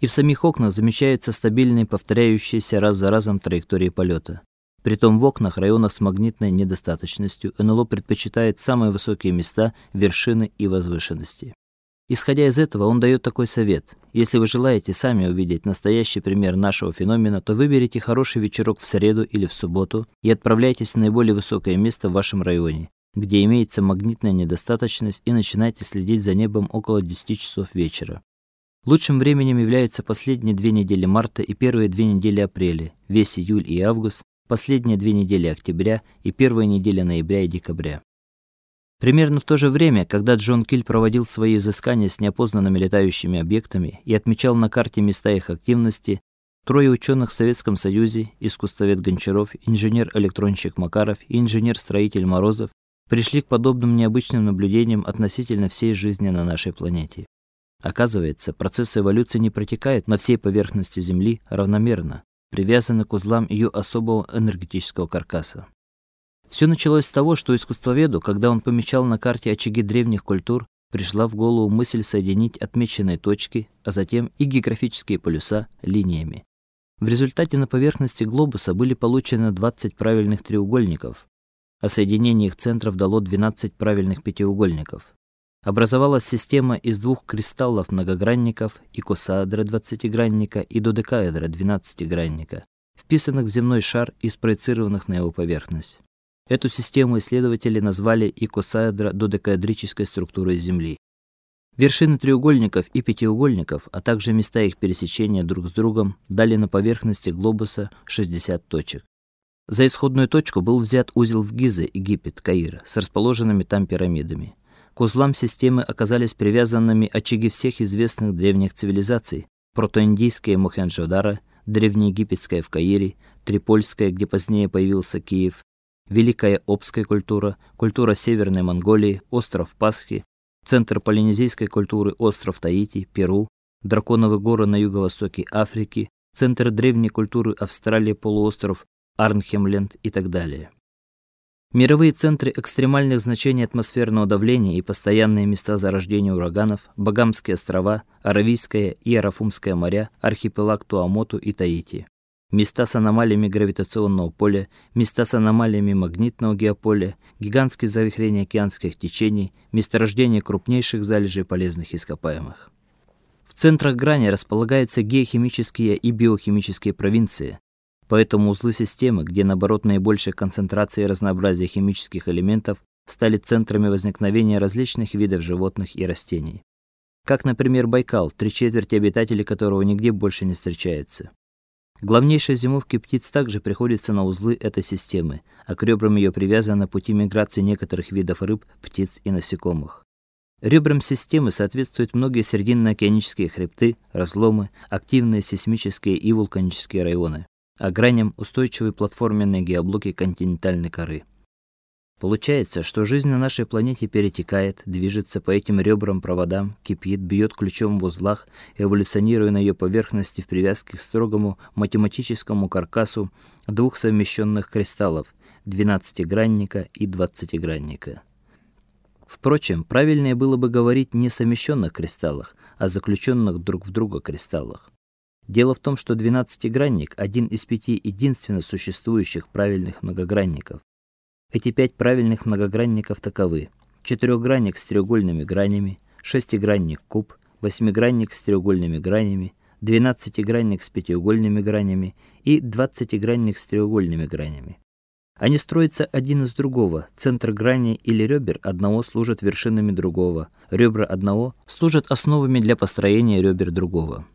И в самих окнах замечаются стабильные повторяющиеся раз за разом траектории полета. Притом в окнах, районах с магнитной недостаточностью НЛО предпочитает самые высокие места, вершины и возвышенности. Исходя из этого, он дает такой совет: если вы желаете сами увидеть настоящий пример нашего феномена, то выберите хороший вечерок в среду или в субботу и отправляйтесь в наиболее высокое место в вашем районе, где имеется магнитная недостаточность, и начинайте следить за небом около 10 часов вечера. Лучшим временем являются последние две недели марта и первые две недели апреля, весь июль и август, последние две недели октября и первая неделя ноября и декабря. Примерно в то же время, когда Джон Киль проводил свои изыскания с неопознанными летающими объектами и отмечал на карте места их активности, трое ученых в Советском Союзе, искусствовед Гончаров, инженер-электронщик Макаров и инженер-строитель Морозов, пришли к подобным необычным наблюдениям относительно всей жизни на нашей планете. Оказывается, процесс эволюции не протекает на всей поверхности Земли равномерно, привязаны к узлам ее особого энергетического каркаса. Все началось с того, что искусствоведу, когда он помечал на карте очаги древних культур, пришла в голову мысль соединить отмеченные точки, а затем и географические полюса линиями. В результате на поверхности глобуса были получены 20 правильных треугольников, а соединение их центров дало 12 правильных пятиугольников. Образовалась система из двух кристаллов многогранников, икосаэдра двадцатигранника и додекаэдра двенадцатигранника, вписанных в земной шар и спроецированных на его поверхность. Эту систему исследователи назвали икосаэдра додекаэдрической структурой Земли. Вершины треугольников и пятиугольников, а также места их пересечения друг с другом дали на поверхности глобуса 60 точек. За исходную точку был взят узел в Гизе, Египет, Каир, с расположенными там пирамидами. К узлам системы оказались привязанными очаги всех известных древних цивилизаций: протоиндийская Мохенджо-Даро, древнеегипетская в Каире, трипольская, где позднее появился Киев, великая обская культура, культура Северной Монголии, остров Пасхи, центр полинезийской культуры остров Таити, Перу, драконовые горы на юго-востоке Африки, центр древней культуры Австралии, полуостров Арнхемленд и так далее. Мировые центры экстремальных значений атмосферного давления и постоянные места зарождения ураганов, Багамские острова, Аравийское и Арафумское моря, архипелаг Туамоту и Таити. Места с аномалиями гравитационного поля, места с аномалиями магнитного геополя, гигантские завихрения океанских течений, месторождения крупнейших залежей полезных ископаемых. В центрах грани располагаются геохимические и биохимические провинции, Поэтому узлы системы, где наоборот наибольшая концентрация и разнообразие химических элементов, стали центрами возникновения различных видов животных и растений. Как, например, Байкал, три четверти обитателей которого нигде больше не встречаются. Главнейшие зимовки птиц также приходятся на узлы этой системы, а к ребрам ее привязаны пути миграции некоторых видов рыб, птиц и насекомых. Ребрам системы соответствуют многие срединно-океанические хребты, разломы, активные сейсмические и вулканические районы а граням устойчивые платформенные геоблоки континентальной коры. Получается, что жизнь на нашей планете перетекает, движется по этим ребрам, проводам, кипит, бьет ключом в узлах, эволюционируя на ее поверхности в привязке к строгому математическому каркасу двух совмещенных кристаллов двенадцатигранника и двадцатигранника. Впрочем, правильнее было бы говорить не совмещенных кристаллах, а заключенных друг в друга кристаллах. Дело в том, что двенадцатигранник один из пяти единственно существующих правильных многогранников. Эти пять правильных многогранников таковы: четырехгранник с треугольными гранями, шестигранник куб, восьмигранник с треугольными гранями, двенадцатигранник с пятиугольными гранями и двадцатигранник с треугольными гранями. Они строятся один из другого. Центр грани или ребер одного служат вершинами другого. Ребра одного служат основами для построения ребер другого.